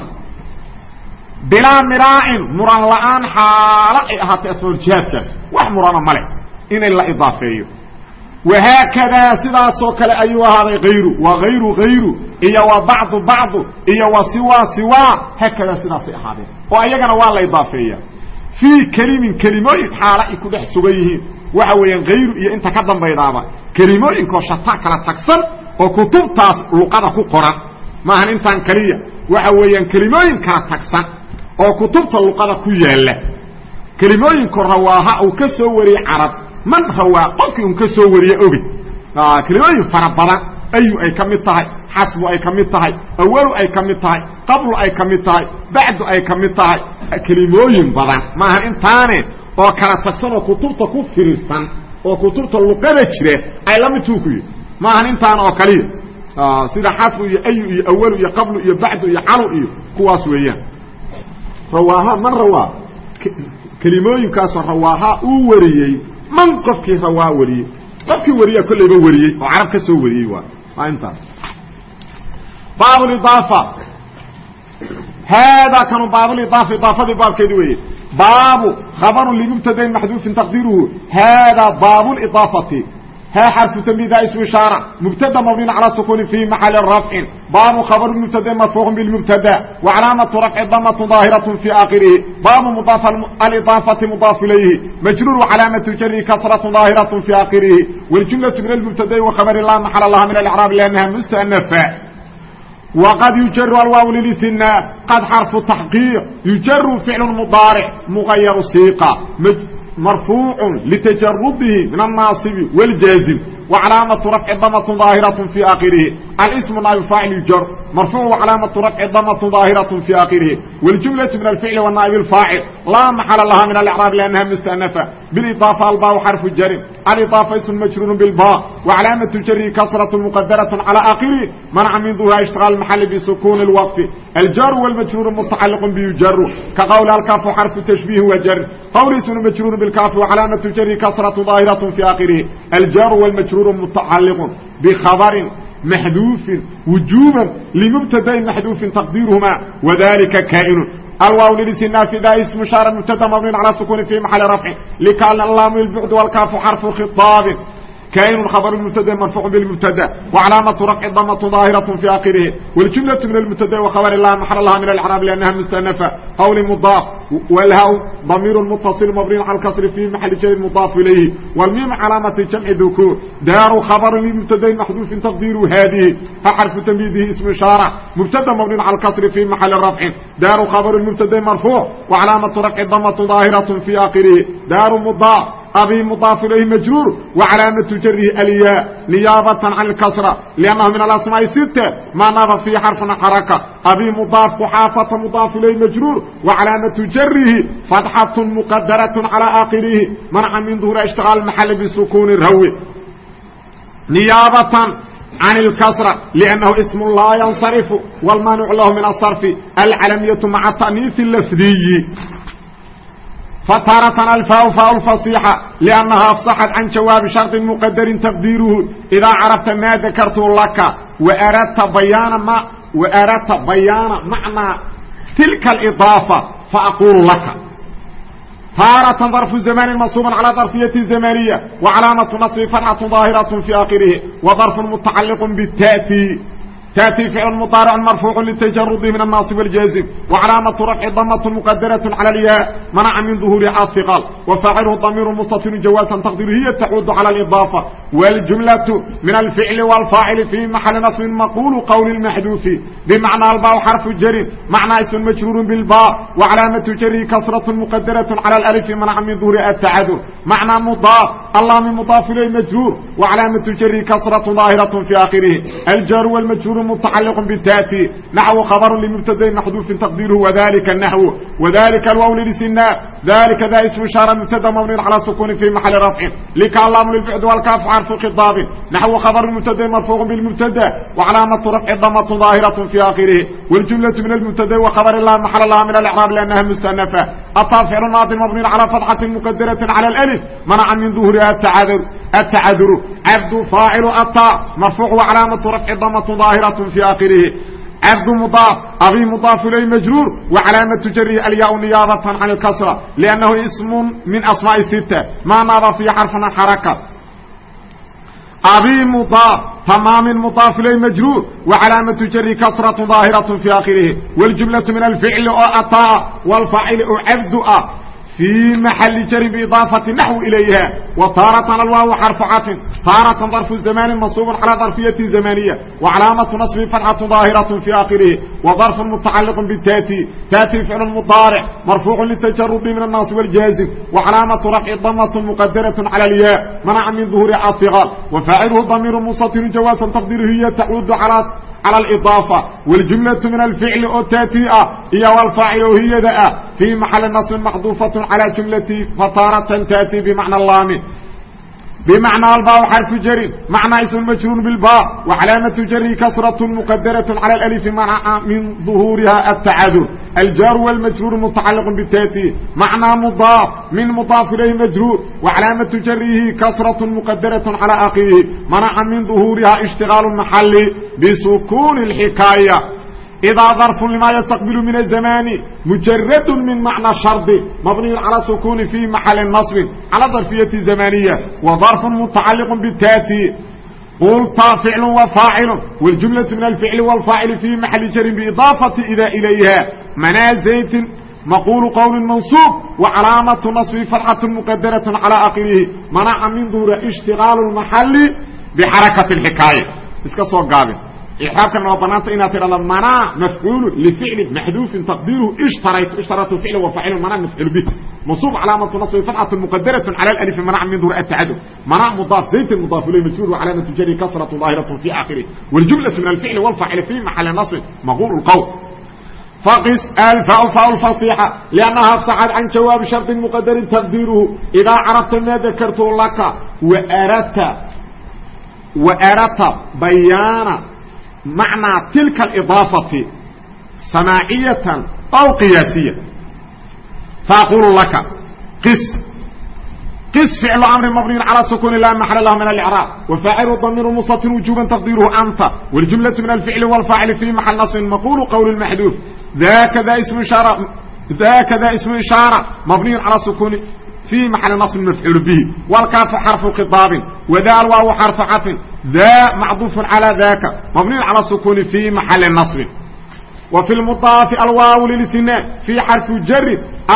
bilaa miraacin muran la'aan xaalo ay ahaatay asmaaljihaadkaas wax murana male inay la idaafeeyo wahaakadaa sidaasoo kale ayuu ahaaday hayru wa hayru hayru iyo wa bacdu bacdu iyo wa siwaa siwaa haakadaa sidaasay ahaadeen oo ayagana waa la idaafeeya fii kelimin kelimooyin xaalo ay ku dhex sugan yihiin waxa weeyaan hayru iyo inta ka dambaydaaba kelimooyinkoo shataa kala tagsan oo kutubtaas luqada ku qoran maahan intaan keliya waxa weeyaan kelimooyin kala tagsan oo kutubta luqada ku yaalla kelimooyinku rawaaha uu ka soo wariyey carab man rawaa qofkii un ka soo wariye oge kelimooyin fara badan. Ayu ay ka mid tahay xasbu ay ka mid tahay awalu ay ka mid tahay qablu ay ka mid tahay bacdu ay ka mid tahay. Kelimooyin badan. Maaha intaane oo kala tagsan oo kutubta ku firisan oo kutubta luqada jire ay la midtuu ku yihi maahan intaan oo kaliya. Sida xasbu iyo ayu iyo awalu iyo qablu iyo bacdu iyo calu iyo kuwaas weeyaan rawaaha man rawaa. Kelimooyinkaasoo rawaaha uu wariyey man qofkii rawaa wariyey? Qofkii wariya kollayba wariyey oo carab ka soo wariyey waa. Waa intaas. Baabulidaafa haadaa kanu baabulidaafa idaafadii baabkeedi weeye. Baabu khabaru limubtadain maxduufin taqdiiruhu. Haadaa baabulidaafati ها xرف تنبيه اسم إشارة مبتدا مبني على سكون في محل رفع باب خبر المبتدا مرفوع بالمبتدا وعلامة رفع ضمة ظاهرة في آخره باب مضاف الإضافة مضاف إليه مجرور علامة جره كسرة ظاهرة في آخره والجملة من المبتدا وخبر الله محل الله من الإعراب لأنها مستأنفة وقد يجر الواو للاستثناء قد حرف تحقيق يجر فعل مضارع مغير سيقة مرفوع لتجرده من الناصب والجازم وعلامة رفع ضمة ظاهرة في آخره الاسم نائب فاعل الجر مرفوع وعلامة رفع ضمة ظاهرة في آخره والجملة من الفعل والنائب الفاعل لا محل لها من الإعراب لأنها مستأنفة بالإضافة الباء حرف الجر الإضافة اسم مجرور بالباء وعلامة الجر كسرة مقدرة على آخره منع من ظهور اشتغال المحل بسكون الوقف الجر والمجرور متعلق بيجر كقول الكاف حرف تشبيه وجر قول اسم مجرور بالكاف وعلامة الجر كسرة ظاهرة في آخره الجر mashhuuru mutacaliqun bikhabarin maxduufin wujuuban limubtadain maxduufin taqdiiruhumaa wadalika kaa'inun alwaaw lilisinaafida ismu shaara mubtada mabnin calaa sukuni fii maxali rafcin likaalna allaamu ilbucdu walkaafu xarfu khiaabin حرف خطاب كائن خبر المبتدا مرفوع بالمبتدا وعلامة رفع ضمة ظاهرة في آخره والجملة من المبتدا وخبر الله محل لها من الإعراب لأنها مستأنفة قول مضاف والهاء ضمير متصل مبني على الكسر في محل شيء مضاف إليه والميم علامة جمع ذكور دار خبر لمبتدا محذوف تقدير هذه حرف تمييزه اسم إشارة مبتدا مبني على الكسر في محل رفع دار خبر المبتدا مرفوع وعلامة رفع ضمة ظاهرة في آخره دار مضاف أبي مضاف إليه مجرور وعلامة جره الياء نيابة عن الكسرة لأنه من الأسماء الستة ما ناب في حرف حركة أبي مضاف قحافة مضاف إليه مجرور وعلامة جره فتحة مقدرة على آخره منع من ظهور اشتغال المحل بسكون الروي نيابة عن الكسرة لأنه اسم لا ينصرف والمانع له من الصرف العلمية مع التأنيث اللفظي فتارة الفاء فاء الفصيحة لأنها أفصحت عن جواب شرط مقدر تقديره إذا عرفت ما ذكرت لك وأردت بيان ما وأردت بيان معنى تلك الإضافة فأقول لك تارة ظرف زمان منصوب على ظرفية الزمانية وعلامة نصب فتحة ظاهرة في آخره وظرف متعلق بالتأتي تأتي فعل مضارع مرفوع للتجرد من الناصب والجازم وعلامة رفع ضمة مقدرة على الياء منع من ظهورها الثقل وفاعله ضمير مستتر جوازا تقديره هي تعود على الإضافة والجملة من الفعل والفاعل في محل نصب مقول قول المحدوث بمعنى الباء حرف الجر معنى اسم مجرور بالباء وعلامة جره كسرة مقدرة على الألف منع من ظهورها التعذر معنى مضاف الله من مضاف إليه مجرور وعلامة جره كسرة ظاهرة في آخره الجر والمجرور متعلق بالتاتي نحو خبر لمبتدا محذوف تقديره وذلك النحو وذلك الواو للسناء ذلك ذا اسم اشاره مبتدا مبني على سكون في محل رفع لك اللام للبعد والكاف حرف خطاب نحو خبر المبتدا مرفوع بالمبتدا وعلامه رفع ضمه ظاهره في اخره والجمله من المبتدا وخبر الله محل لها من الاعراب لانها مستأنفة الطافع الماضي مبني على فتحه مقدره على الالف منع من ظهورها التعذر التعذر عبد فاعل الطاء مرفوع وعلامه رفع ضمه ظاهره في آخره عبد مضاف أبي مضاف إليه مجرور وعلامة جره الياء نيابة عن الكسرة لأنه اسم من أسماء الستة ما ناب في حرفنا حركة أبي مضاف تمام مضاف إليه مجرور وعلامة جره كسرة ظاهرة في آخره والجملة من الفعل أطاع والفاعل عبد في محل جر بإضافة نحو إليها وتارة الواو حرف عطف تارة ظرف الزمان منصوب على ظرفية زمانية وعلامة نصب فتحة ظاهرة في آخره وظرف متعلق بالتاتي تاتي فعل مضارع مرفوع للتجرد من الناص والجازم وعلامة رفع ضمة مقدرة على الياء منع من ظهور الثقال وفاعله ضمير مستتر جوازا تقديره هي تعود على على الإضافة والجملة من الفعل oo تاتي iyo والفاaعل hiyada ah في محل نصب مxdوفة على جملة فطاaرة تاتي بمعنى اللام بمعنى الباء حرف جر معنى اسم مجرور بالباء وعلامة جره كسرة مقدرة على الألف منع من ظهورها التعذر الجار والمجرور متعلق بالتاتي معنى مضاف من مضاف إليه مجرور وعلامة جره كسرة مقدرة على آخره منع من ظهورها اشتغال المحل بسكون الحكاية إdaa ظرف لma يستقبل من الزمان مجرد من معنى شرد مبني على سكون في محل نصب على ظرفية زمانية وظرف متعلق بالتاتي قلت فعل وفاعل والجملة من الفعل والفاعل في محل جر بإضافة إذا إليها منaa زيت مقول qول منصوب وعلاaمة نصب فرcة مقدرة على آkخرihi منع من ظهور اشتغاaل المحل بحركة الحكاية iska soo gaabi aabka noo banaanta inaad tidhahdo mana mafcuulu lficli maxduufin taqdiiruhu ishtaraytu ishtaratu ficla wafaacilu mana mafcuul bih mansuub calaamatu nasbi fatxatu muqadarat cala alif mana min dur atacadub mana mudaaf zaydin mudaaf ilay majruur calaamatu jari kasratu daahiratu fi aakhirih waljumlatu min alficli walfaacili fi maxali nasbi maqulu lqowl faqis alfaa lfasiixa liannahaa saxad can jawaabi shardi muqadarin taqdiiruhu idaa carabta maa dakartu laka waarata wa arata bayaana macnaa tilka alidaafati sanaaciyatan aw qiyaasiya faaqulu laka qis. Qis ficlu amrin mabniyin calaa sukuuni laa maxala lahu min alicraab wafaacilu damiiru musatin wujuuban taqdiiruhu anta. Waljumlatu min alficli wاlfaacili fii maxal nasbin. Maqulu qowli maxduuf. Dakada ismu ishaara dakada ismu ishaara mabniyu calaa sukuuni في محل نصب مفعول به والكاف حرف خطاب وذا الواو حرف عطف ذا معطوف على ذاك مبني على السكون في محل نصب وفي المضاف الواو للاستثناء في حرف جر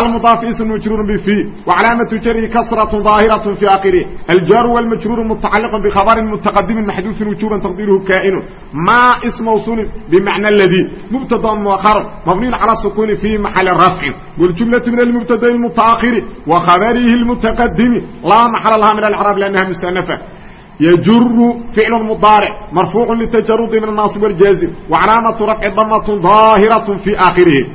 المضاف اسم مجرور بفي وعلامة جره كسرة ظاهرة في آخره الجار والمجرور متعلق بخبر متقدم محذوف وجوبا تقديره كائن ما اسم موصول بمعنى الذي مبتدا مؤخر مبني على السكون في محل رفع والجملة من المبتدا المتأخر وخبره المتقدم لا محل لها من الإعراب لأنها مستأنفة يجر فعل مضارع مرفوع للتجرد من الناصب والجازم وعلامة رفع ضمة ظاهرة في آخره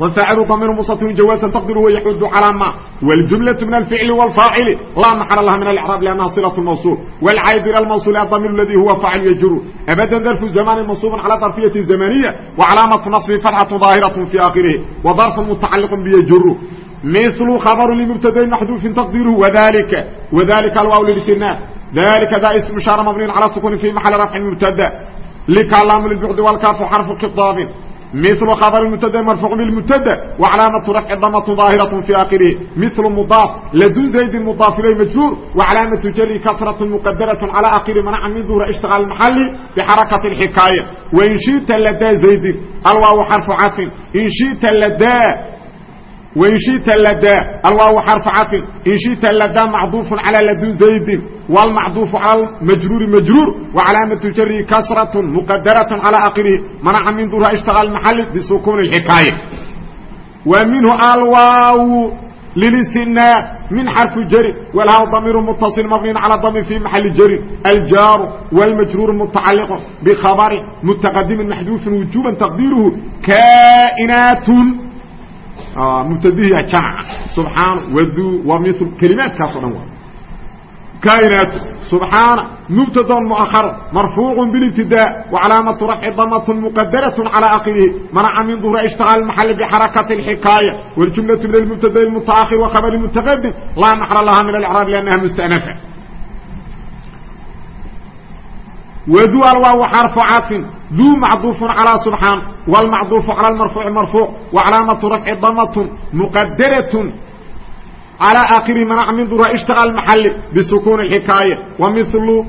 والفاعل ضمير مستتر جوازا تقدر ويحد على ما والجملة من الفعل والفاعل لا محل لها من الإعراب لأنها صلة الموصول والعائد إلى الموصول الضمير الذي هو فاعل يجر أبدا ظرف الزمان منصوب على ظرفية الزمنية وعلامة نصب فتحة ظاهرة في آخره وظرف متعلق بيجر مثل خبر لمبتدا محذوف تقديره وذلك وذلك الواو للاستثناء ذلك ذا اسم شار مبني على سكون في محل رفع مبتدا لكلام للبعد والكاف حرف خطاب مثل خبر المبتدا مرفوع بالمبتدا وعلامه رفع ضمه ظاهره في اخره مثل مضاف لدن زيد مضاف اليه مجرور وعلامه جر كسره مقدره على اخر منع من ظهور اشتغال المحل بحركه الحكايه وان شئت لدى زيد الواو حرف عطف ان شئت لدى وإن شئت لدى الواو حرف عطف إن شئت لدى معطوف على لدن زيد والمعطوف على المجرور مجرور وعلامة جره كسرة مقدرة على آخره منع من ظهور اشتغال المحل بسكون الحكاية ومنه الواو للاستثناء من حرف جر والهاء ضمير متصل مبني على ضمير في محل جر الجار والمجرور متعلق بخبر متقدم محذوف وجوبا تقديره كائنات mubtadihi jamc subxaana wadu waa mil kelimaadkaas o dhan waa kainaatu subxaana mubtadon muahar marfuucu bilibtidaa wacalaamatu rafci damatun muqadaraة calى akhirihi manaca min duhura ishtigaal maxali bxarakati اxikaaya wاljumlaةu min almubtada mutaahir wakhabr mutaqadim laa maxla laha min alcraab lannaha mustanafa wdual waa waxarfacaatin duu macduufun calaa subxaan wlmacduufu cala marfuuci marfuuc wacalaamatu rafci damatun muqadaratun calaa aakhiri manacmin dura ishtaqa almaxali bisukuuni xikaaya wa milu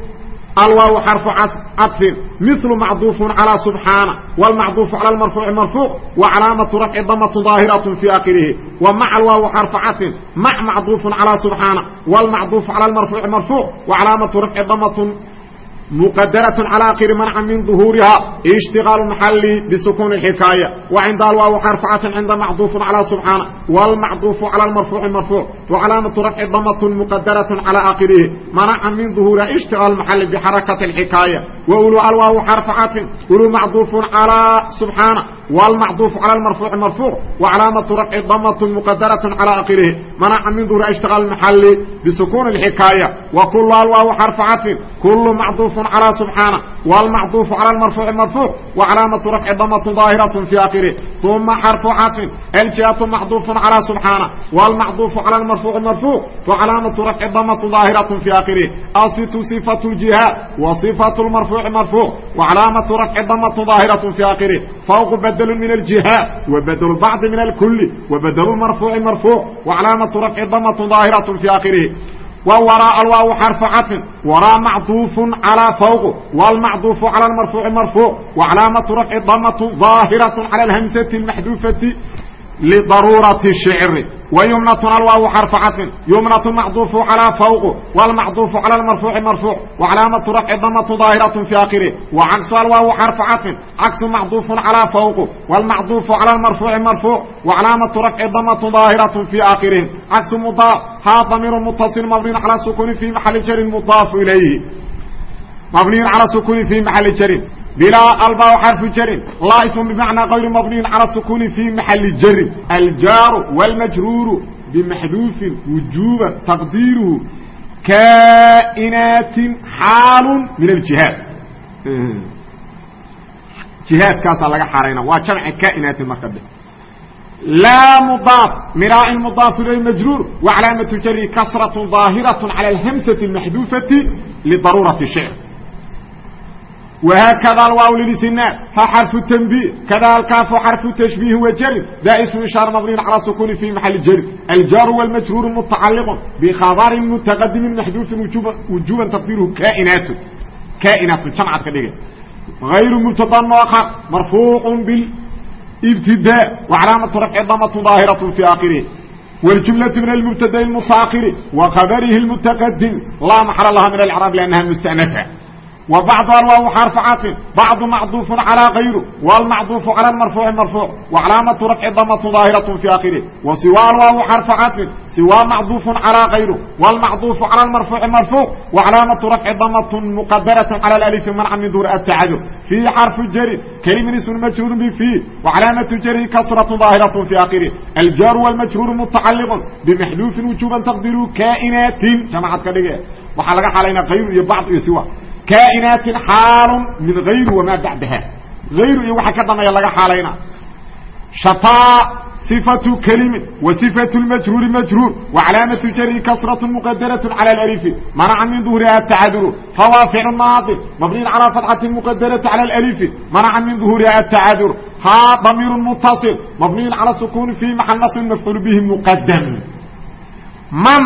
alwaaw xarfu cadfin milu macduufun calaa subxaana wlmacduufu cala marfuuci marfuuc wacalaamatu rafci damatu daahiratun fii aakhirihi wa mac alwaaw xarfu cadfin mac macduufun calaa subxaana wlmacduufu cala marfuuci marfuuc wacalaamatu rafci damatun مqdرة على akhر mنca min ظهوuriha اشhتiغاaل محل بسkون الحكاaية وعnd alwaaw xرفcة عnda مcطوف على سبحاaنة والمcطوف على المرفوع مرفوع وعلاaمة رفع ضمة مqdرة على akhرihi mنca min ظهوuriha اشhتiغاaل محل بحركة الحكاaية وأولو alwaaw xرفcة أولو مcطوف على سبحاaنة والمcطوف على المرفوع مرفوع وعلاaمة رفع ضمة مqdرة على akhرihi mنca min ظهوuriha اشhتiغاaل محل بسkون الحكاaية وكل alwaaw xرفcة كل مcطوف على سبحاaنة والمcطوف على المرفوع مرفوع وعلاaمة رفع ضمة ظاaهرة في akhره ثuمa xرف caطف الجهة مcطوف على سبحاaنة والمcطوف على المرفوع مرفوع وعلاaمة رفع ضمة ظاaهرة في akhره الصت صفة الجهة وصفة المرفوع مرفوع وعلاaمة رفع ضمة ظاaهرة في akhره فوق بدل من الجهة وبدل البعض من الكل وبدل المرفوع مرفوع وعلاaمة رفع ضمة ظاaهرة في wa waraa alwaaw xarfu cadfin waraa macduufu calaa fawqu. Wlmacduufu cala marfuuci marfuuc wacalaamatu rafci damatu daahiratu cala alhamsati maxduufati lidaruurati shicri ويمنة الwaaw xرف caطفin يمنة مcطوف عalى فوq والمcطوف عalى المرفوع مرفوع وعلاaمaة رفع ضمة ظاahiرة في akhره وcكس الwaaw xرف caطفin cكس مcطوف عalى فوq والمcطوف عalى المرفوع مرفوع وعلاaمaة رفع ضمة ظاahiرة في akhره cكس مضاaف haa ضمير متصل مبني على سكون في محل jر مضاaف إليه مبني على سكون في محل jر بلا البا حرف جر لاaئف بمعنى غير مبني على السكون في محل جر الجار والمجرور بمحذوف وجوبا تقديره كائنات حاaل من الجهاad جiهاadkaasaa laga xarayna waa جمع كائنaaت marka لا مضاaف مراع مضاaف إليه مجرور وعلاaمة جر كسرة ظاaهرة على الهمسة المحذوفة لضرورة الشعر وhkda الwaaw للسناad h xرف تنبيه kda الكاaf xرف تشبيه وjر da اسم إشhاaر مبني على سكون في محل jر الjاr والمجrور متacalق بkخبر متqدم محdوف وجوبا تقديره كائناaت كائناaت جمcad ka dhiga غayر مبتدى مؤخر مرفوع بالابتداء وعلاaمة رفع ضمة ظاaهرة في آخره والجملة من المبتدى المتأخر وخبره المتقدم لا محل لha من الإعراب لأنها مستأنفة وبعض الwaaw xرف caطفin بعض مcطوف عalى غayr والمcطوف عalى المرفوع مرفوع وعلاaمaة رفع ضمة ظاaهرة في akhره وسiوى الwaaw xرف caطفin سiوى مcطوف عalى غayr والمcطوف عalى المرفوع مرفوع وعلاaمaة رفع ضمة مqدرة عalى الألف منca min dور التacadر في xرف jr كلم اسم مجrور بفيه وعلاaمaة jr كسرة ظاaهرة في akhره الjاr والمجrور متacalق بمحdوف وجوبا تقدير كائناaت جمcad ka dhige waxaa laga xalayna غayr iyo bعض iyo siوى كائناaت xاaل من غayr وma baعdaha غayr iyo waxa ka dambeeya laga xaalayna شhفاa صفة كلم وصفة المجrور مجrور وعلاaمة jر كسرة مqدرة على الألف منca من ظهورها التعdر فwا فعل ماaض مبني على فتحة مqدرة على الألف منca من ظهورها التعdر haa ضمير متصل مبني على سكون في محل نصب مفعول به مqدم mن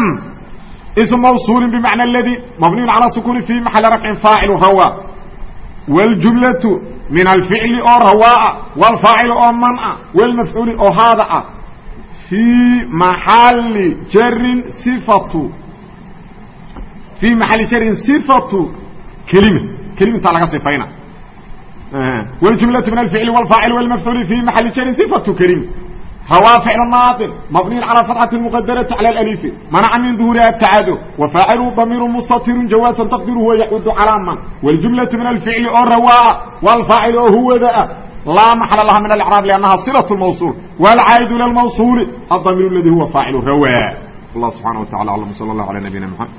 اسم موصول بمعنى الذي مبني على سكون في محل رفع فاعل hwى والجملة من الفعل oo rwاa والفاaعل oo mنa والمفعuل oo haada ah في محل jr صفة في محل jr صفة كلمة كلمtaa laga صفayna والجملة من الفعل والفاaعل والمفعuل في محل jr صفة كلمة hwا فعل ناaطل مبني على فتحة مqدرة على الألف منca من ظهورها التعاdر وفاaعل ضمير مستطر جواaزا تقديره ويعud على mن والجملة من الفعل oo rwاa والفاaعل oo huwda ah لا محل لha من الإعراب لأنها صلة الموصول والعاaد إلى الموصول الضمير الذي هو فاaعل rwا الله سبحانه وتعالى أعلم وصلى الله على نبينا محمد